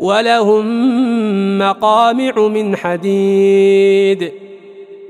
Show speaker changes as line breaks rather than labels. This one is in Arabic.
ولهم مقامع من حديد.